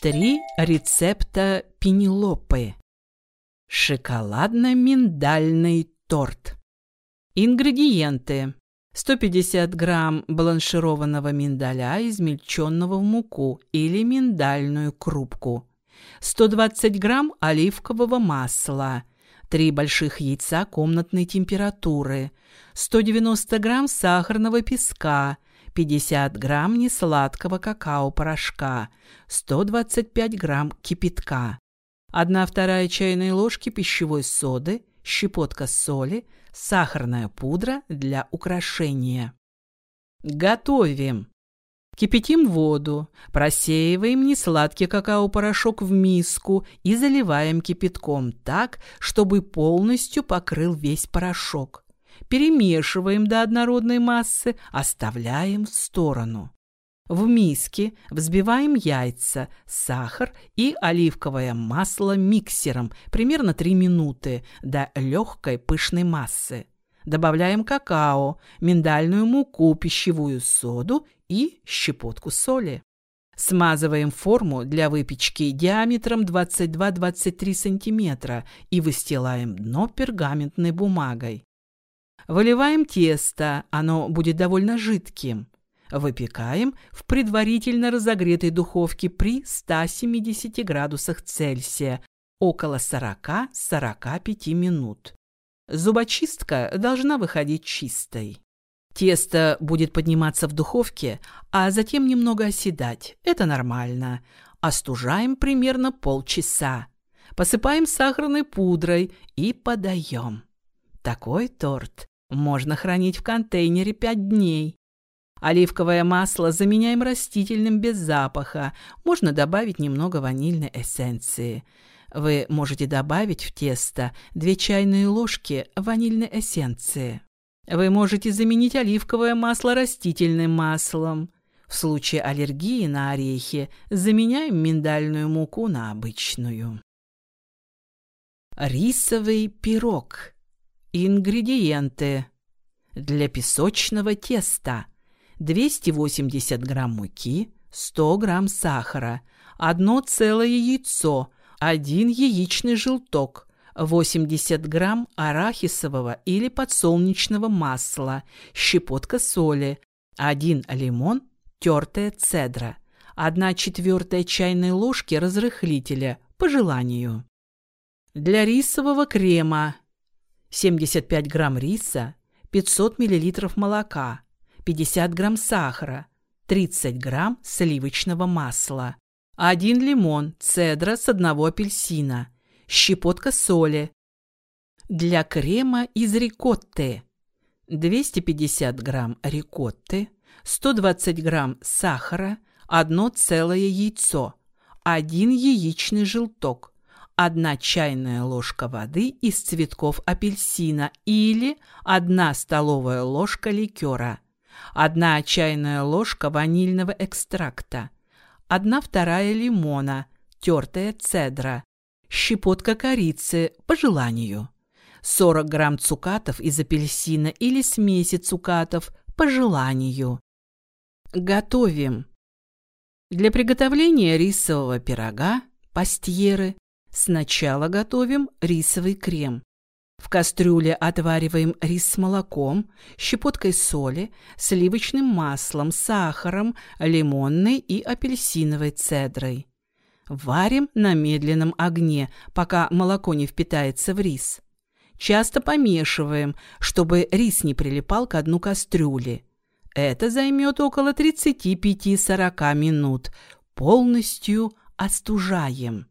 Три рецепта пенелопы. Шоколадно-миндальный торт. Ингредиенты. 150 грамм бланшированного миндаля, измельченного в муку или миндальную крупку. 120 грамм оливкового масла. 3 больших яйца комнатной температуры. 190 грамм сахарного песка. 50 грамм несладкого какао-порошка, 125 грамм кипятка, 1 вторая чайной ложки пищевой соды, щепотка соли, сахарная пудра для украшения. Готовим. Кипятим воду, просеиваем несладкий какао-порошок в миску и заливаем кипятком так, чтобы полностью покрыл весь порошок перемешиваем до однородной массы, оставляем в сторону. В миске взбиваем яйца, сахар и оливковое масло миксером примерно 3 минуты до легкой пышной массы. Добавляем какао, миндальную муку, пищевую соду и щепотку соли. Смазываем форму для выпечки диаметром 22-23 см и выстилаем дно пергаментной бумагой. Выливаем тесто, оно будет довольно жидким. Выпекаем в предварительно разогретой духовке при 170 градусах Цельсия около 40-45 минут. Зубочистка должна выходить чистой. Тесто будет подниматься в духовке, а затем немного оседать. Это нормально. Остужаем примерно полчаса. Посыпаем сахарной пудрой и подаем. Такой торт можно хранить в контейнере 5 дней. Оливковое масло заменяем растительным без запаха. Можно добавить немного ванильной эссенции. Вы можете добавить в тесто 2 чайные ложки ванильной эссенции. Вы можете заменить оливковое масло растительным маслом. В случае аллергии на орехи заменяем миндальную муку на обычную. Рисовый пирог. Ингредиенты. Для песочного теста 280 грамм муки, 100 грамм сахара, одно целое яйцо, один яичный желток, 80 грамм арахисового или подсолнечного масла, щепотка соли, один лимон, тертая цедра, 1 четвертая чайной ложки разрыхлителя по желанию. Для рисового крема 75 грамм риса, 500 миллилитров молока, 50 грамм сахара, 30 грамм сливочного масла, 1 лимон, цедра с одного апельсина, щепотка соли. Для крема из рикотты 250 грамм рикотты, 120 грамм сахара, одно целое яйцо, один яичный желток, одна чайная ложка воды из цветков апельсина или одна столовая ложка ликера, одна чайная ложка ванильного экстракта, одна вторая лимона, тертая цедра, щепотка корицы по желанию, 40 грамм цукатов из апельсина или смеси цукатов по желанию. Готовим. Для приготовления рисового пирога, пастьеры, Сначала готовим рисовый крем. В кастрюле отвариваем рис с молоком, щепоткой соли, сливочным маслом, сахаром, лимонной и апельсиновой цедрой. Варим на медленном огне, пока молоко не впитается в рис. Часто помешиваем, чтобы рис не прилипал к дну кастрюли. Это займет около 35-40 минут. Полностью остужаем.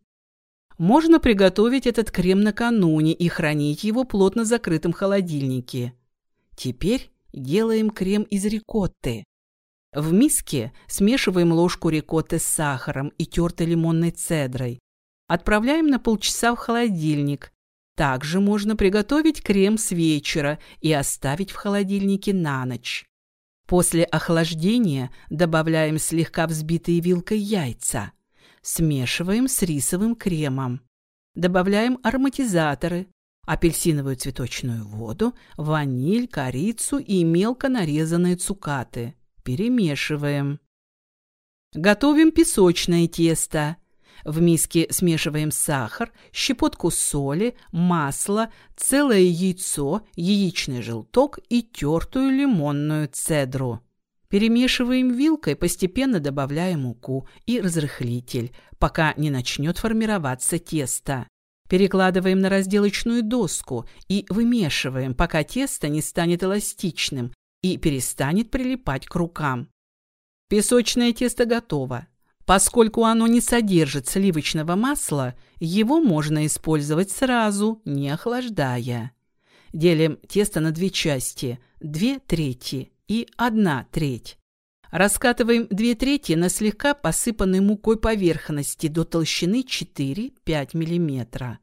Можно приготовить этот крем накануне и хранить его плотно закрытым холодильнике. Теперь делаем крем из рикотты. В миске смешиваем ложку рикотты с сахаром и тертой лимонной цедрой. Отправляем на полчаса в холодильник. Также можно приготовить крем с вечера и оставить в холодильнике на ночь. После охлаждения добавляем слегка взбитые вилкой яйца. Смешиваем с рисовым кремом. Добавляем ароматизаторы, апельсиновую цветочную воду, ваниль, корицу и мелко нарезанные цукаты. Перемешиваем. Готовим песочное тесто. В миске смешиваем сахар, щепотку соли, масло, целое яйцо, яичный желток и тертую лимонную цедру. Перемешиваем вилкой, постепенно добавляя муку и разрыхлитель, пока не начнет формироваться тесто. Перекладываем на разделочную доску и вымешиваем, пока тесто не станет эластичным и перестанет прилипать к рукам. Песочное тесто готово. Поскольку оно не содержит сливочного масла, его можно использовать сразу, не охлаждая. Делим тесто на две части, две трети и одна треть. Раскатываем две трети на слегка посыпанной мукой поверхности до толщины 4-5 мм.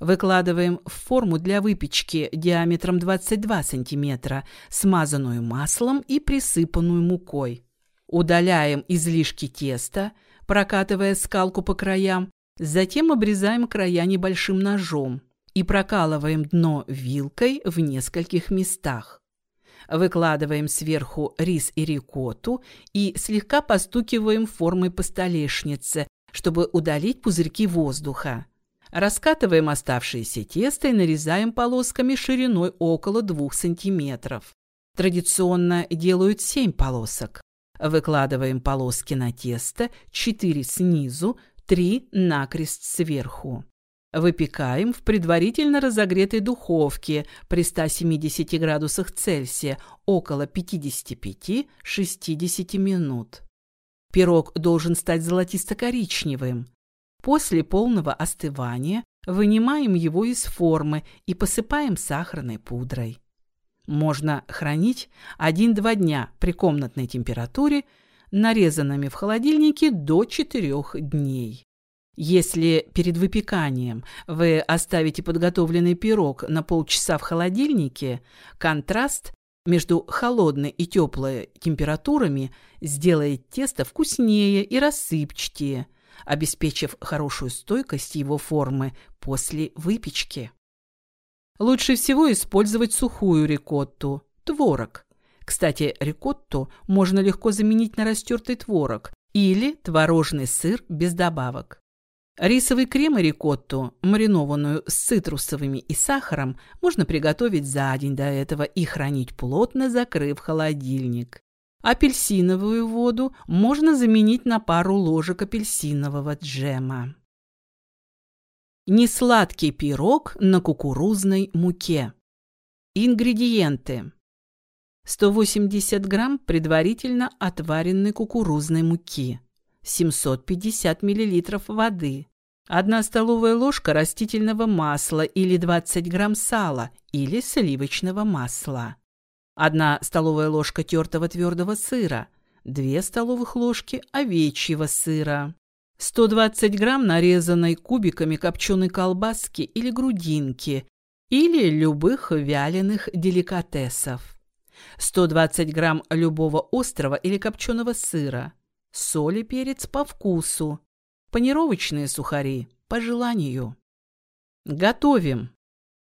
Выкладываем в форму для выпечки диаметром 22 см, смазанную маслом и присыпанную мукой. Удаляем излишки теста, прокатывая скалку по краям, затем обрезаем края небольшим ножом и прокалываем дно вилкой в нескольких местах. Выкладываем сверху рис и рикотту и слегка постукиваем формой по столешнице, чтобы удалить пузырьки воздуха. Раскатываем оставшееся тесто и нарезаем полосками шириной около 2 см. Традиционно делают 7 полосок. Выкладываем полоски на тесто, 4 снизу, 3 накрест сверху. Выпекаем в предварительно разогретой духовке при 170 градусах Цельсия около 55-60 минут. Пирог должен стать золотисто-коричневым. После полного остывания вынимаем его из формы и посыпаем сахарной пудрой. Можно хранить 1-2 дня при комнатной температуре, нарезанными в холодильнике до 4 дней. Если перед выпеканием вы оставите подготовленный пирог на полчаса в холодильнике, контраст между холодной и теплой температурами сделает тесто вкуснее и рассыпчатее, обеспечив хорошую стойкость его формы после выпечки. Лучше всего использовать сухую рикотту, творог. Кстати, рикотту можно легко заменить на растертый творог или творожный сыр без добавок. Рисовый крем и рикотту, маринованную с цитрусовыми и сахаром, можно приготовить за день до этого и хранить плотно, закрыв холодильник. Апельсиновую воду можно заменить на пару ложек апельсинового джема. Несладкий пирог на кукурузной муке. Ингредиенты. 180 грамм предварительно отваренной кукурузной муки. 750 миллилитров воды. 1 столовая ложка растительного масла или 20 грамм сала или сливочного масла. 1 столовая ложка тертого твердого сыра. 2 столовых ложки овечьего сыра. 120 грамм нарезанной кубиками копченой колбаски или грудинки, или любых вяленых деликатесов. 120 грамм любого острого или копченого сыра. Соль и перец по вкусу. Панировочные сухари по желанию. Готовим.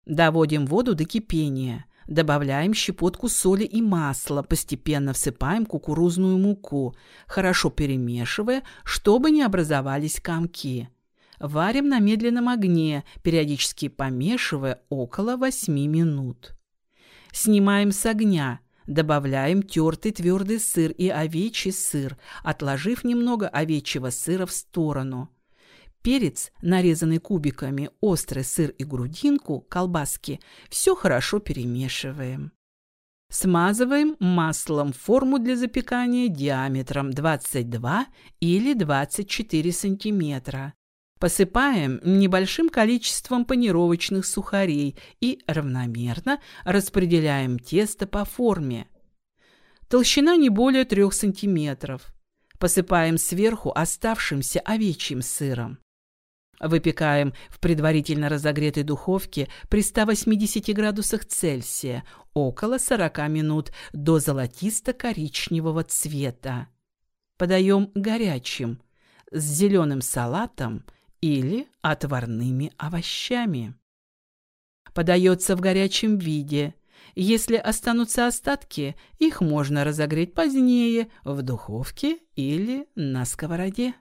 Доводим воду до кипения. Добавляем щепотку соли и масла, постепенно всыпаем кукурузную муку, хорошо перемешивая, чтобы не образовались комки. Варим на медленном огне, периодически помешивая около 8 минут. Снимаем с огня, добавляем тертый твердый сыр и овечий сыр, отложив немного овечьего сыра в сторону. Перец, нарезанный кубиками, острый сыр и грудинку, колбаски – все хорошо перемешиваем. Смазываем маслом форму для запекания диаметром 22 или 24 сантиметра. Посыпаем небольшим количеством панировочных сухарей и равномерно распределяем тесто по форме. Толщина не более 3 сантиметров. Посыпаем сверху оставшимся овечьим сыром. Выпекаем в предварительно разогретой духовке при 180 градусах Цельсия около 40 минут до золотисто-коричневого цвета. Подаем горячим, с зеленым салатом или отварными овощами. Подается в горячем виде. Если останутся остатки, их можно разогреть позднее в духовке или на сковороде.